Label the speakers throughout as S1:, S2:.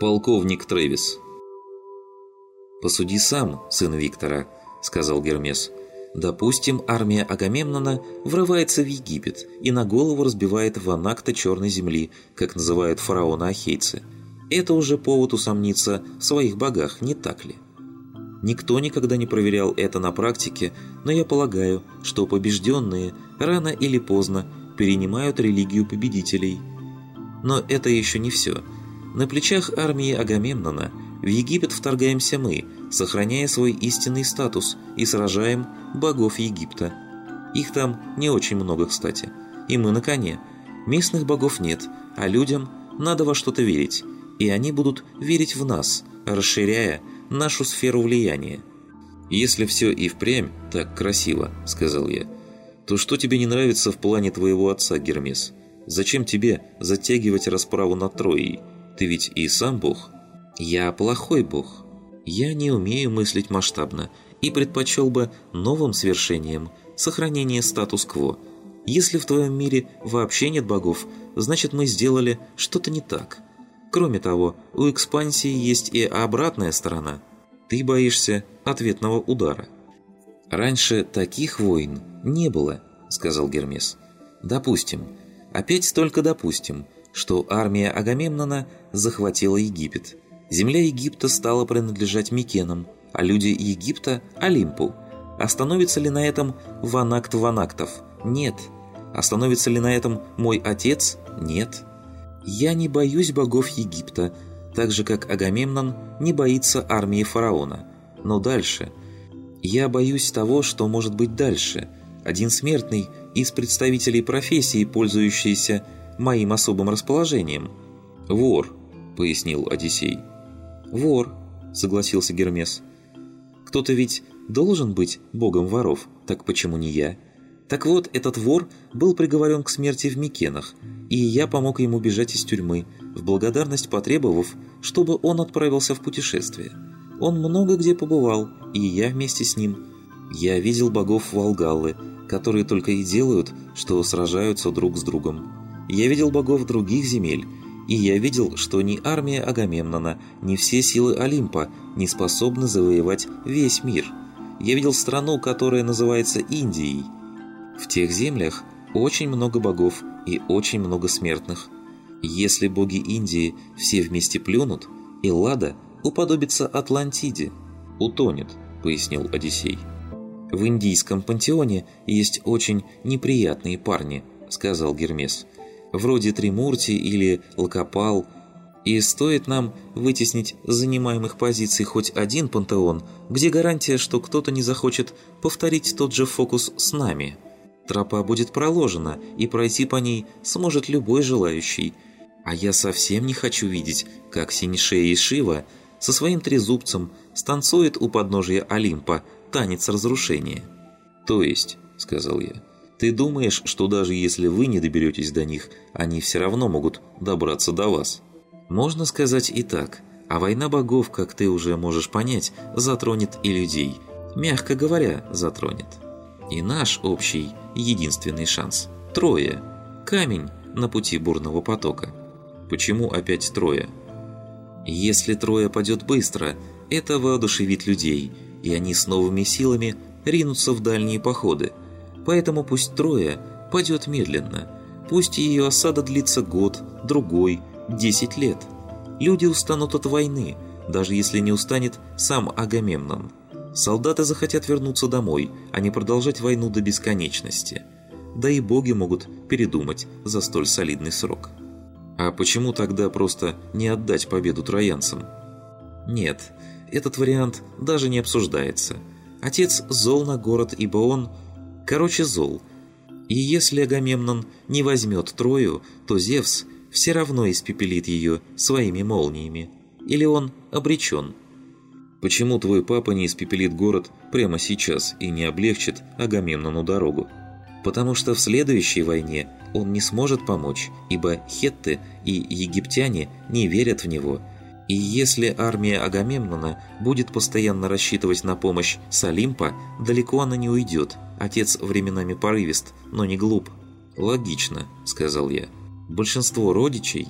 S1: Полковник Трэвис. «Посуди сам, сын Виктора», — сказал Гермес. «Допустим, армия Агамемнона врывается в Египет и на голову разбивает ванакта черной земли, как называют фараона ахейцы. Это уже повод усомниться в своих богах, не так ли?» Никто никогда не проверял это на практике, но я полагаю, что побежденные рано или поздно перенимают религию победителей. Но это еще не все. На плечах армии Агамемнона в Египет вторгаемся мы, сохраняя свой истинный статус и сражаем богов Египта. Их там не очень много, кстати. И мы на коне. Местных богов нет, а людям надо во что-то верить. И они будут верить в нас, расширяя нашу сферу влияния. «Если все и впрямь так красиво», — сказал я, — «то что тебе не нравится в плане твоего отца, Гермес? Зачем тебе затягивать расправу над Троей?» Ты ведь и сам бог. Я плохой бог. Я не умею мыслить масштабно и предпочел бы новым свершением сохранение статус-кво. Если в твоем мире вообще нет богов, значит мы сделали что-то не так. Кроме того, у экспансии есть и обратная сторона. Ты боишься ответного удара. «Раньше таких войн не было», — сказал Гермес. «Допустим. Опять только допустим что армия Агамемнона захватила Египет. Земля Египта стала принадлежать Микенам, а люди Египта – Олимпу. Остановится ли на этом Ванакт Ванактов? Нет. Остановится ли на этом мой отец? Нет. Я не боюсь богов Египта, так же как Агамемнон не боится армии фараона. Но дальше. Я боюсь того, что может быть дальше. Один смертный из представителей профессии, пользующийся моим особым расположением». «Вор», — пояснил Одиссей. «Вор», — согласился Гермес. «Кто-то ведь должен быть богом воров, так почему не я?» Так вот, этот вор был приговорен к смерти в Микенах, и я помог ему бежать из тюрьмы, в благодарность потребовав, чтобы он отправился в путешествие. Он много где побывал, и я вместе с ним. Я видел богов Волгаллы, которые только и делают, что сражаются друг с другом. Я видел богов других земель, и я видел, что ни армия Агамемнона, ни все силы Олимпа не способны завоевать весь мир. Я видел страну, которая называется Индией. В тех землях очень много богов и очень много смертных. Если боги Индии все вместе плюнут, Эллада уподобится Атлантиде. «Утонет», — пояснил Одиссей. «В индийском пантеоне есть очень неприятные парни», — сказал Гермес вроде Тримурти или Лакопал, и стоит нам вытеснить с занимаемых позиций хоть один пантеон, где гарантия, что кто-то не захочет повторить тот же фокус с нами. Тропа будет проложена, и пройти по ней сможет любой желающий. А я совсем не хочу видеть, как Синишея и Шива со своим трезубцем станцует у подножия Олимпа танец разрушения. «То есть», — сказал я, — ты думаешь, что даже если вы не доберетесь до них, они все равно могут добраться до вас? Можно сказать и так. А война богов, как ты уже можешь понять, затронет и людей. Мягко говоря, затронет. И наш общий, единственный шанс. Трое. Камень на пути бурного потока. Почему опять трое? Если трое падет быстро, это воодушевит людей, и они с новыми силами ринутся в дальние походы – Поэтому пусть Троя падет медленно. Пусть ее осада длится год, другой, десять лет. Люди устанут от войны, даже если не устанет сам Агамемнон. Солдаты захотят вернуться домой, а не продолжать войну до бесконечности. Да и боги могут передумать за столь солидный срок. А почему тогда просто не отдать победу троянцам? Нет, этот вариант даже не обсуждается. Отец зол на город, ибо он – Короче, зол. И если Агамемнон не возьмет Трою, то Зевс все равно испепелит ее своими молниями. Или он обречен. Почему твой папа не испепелит город прямо сейчас и не облегчит Агамемнону дорогу? Потому что в следующей войне он не сможет помочь, ибо хетты и египтяне не верят в него – и если армия Агамемнона будет постоянно рассчитывать на помощь с далеко она не уйдет. Отец временами порывист, но не глуп. «Логично», — сказал я. «Большинство родичей,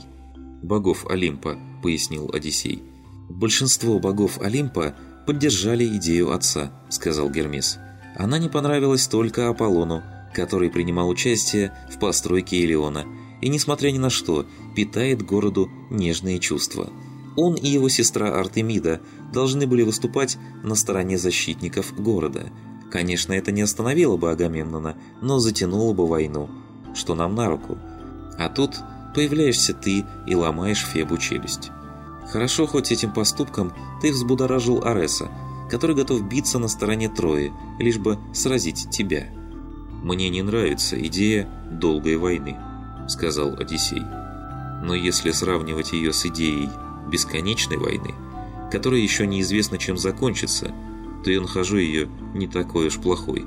S1: богов Олимпа, пояснил Одиссей. «Большинство богов Олимпа поддержали идею отца», – сказал Гермес. Она не понравилась только Аполлону, который принимал участие в постройке Илиона, и, несмотря ни на что, питает городу нежные чувства. Он и его сестра Артемида должны были выступать на стороне защитников города. Конечно, это не остановило бы Агамемнона, но затянуло бы войну, что нам на руку. А тут появляешься ты и ломаешь Фебу челюсть. Хорошо, хоть этим поступком ты взбудоражил Ареса, который готов биться на стороне Трои, лишь бы сразить тебя. «Мне не нравится идея долгой войны», — сказал Одиссей. «Но если сравнивать ее с идеей бесконечной войны, которая еще неизвестно чем закончится, то я нахожу ее не такой уж плохой».